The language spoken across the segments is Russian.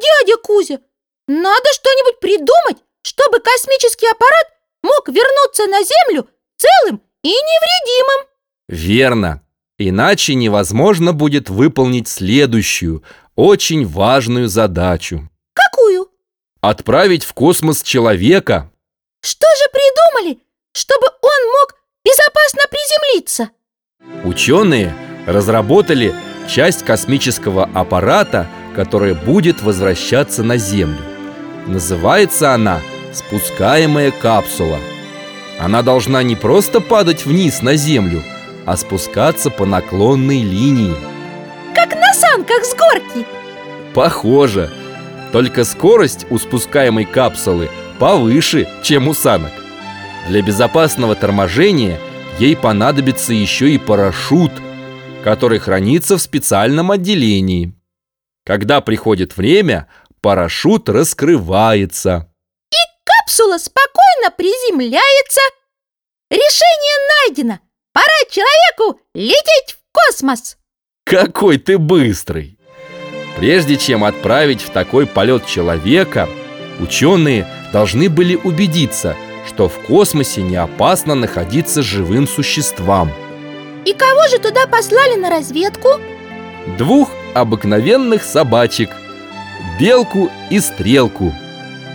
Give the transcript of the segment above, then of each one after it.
Дядя Кузя, надо что-нибудь придумать, чтобы космический аппарат мог вернуться на Землю целым и невредимым. Верно. Иначе невозможно будет выполнить следующую, очень важную задачу. Какую? Отправить в космос человека. Что же придумали, чтобы он мог безопасно приземлиться? Ученые разработали часть космического аппарата, которая будет возвращаться на Землю. Называется она спускаемая капсула. Она должна не просто падать вниз на Землю, а спускаться по наклонной линии. Как на санках с горки. Похоже. Только скорость у спускаемой капсулы повыше, чем у санок. Для безопасного торможения ей понадобится еще и парашют, который хранится в специальном отделении. Когда приходит время, парашют раскрывается. Капсула спокойно приземляется. Решение найдено. Пора человеку лететь в космос. Какой ты быстрый! Прежде чем отправить в такой полет человека, ученые должны были убедиться, что в космосе не опасно находиться живым существам. И кого же туда послали на разведку? Двух обыкновенных собачек Белку и Стрелку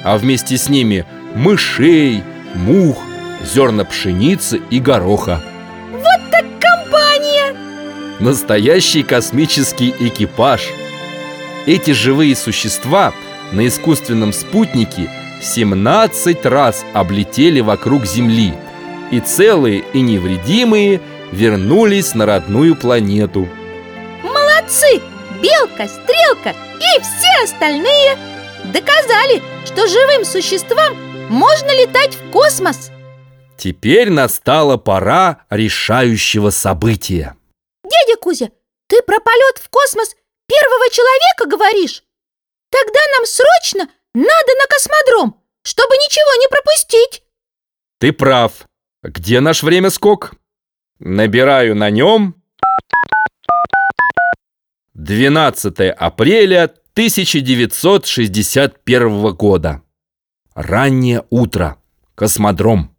А вместе с ними мышей, мух, зерна пшеницы и гороха. Вот так компания! Настоящий космический экипаж. Эти живые существа на искусственном спутнике 17 раз облетели вокруг Земли И целые и невредимые вернулись на родную планету Молодцы! Белка, Стрелка и все остальные доказали, что живым существам можно летать в космос. Теперь настала пора решающего события. Дядя Кузя, ты про полет в космос первого человека говоришь? Тогда нам срочно надо на космодром, чтобы ничего не пропустить. Ты прав. Где наш время скок? Набираю на нем 12 апреля 1961 года. Раннее утро. Космодром.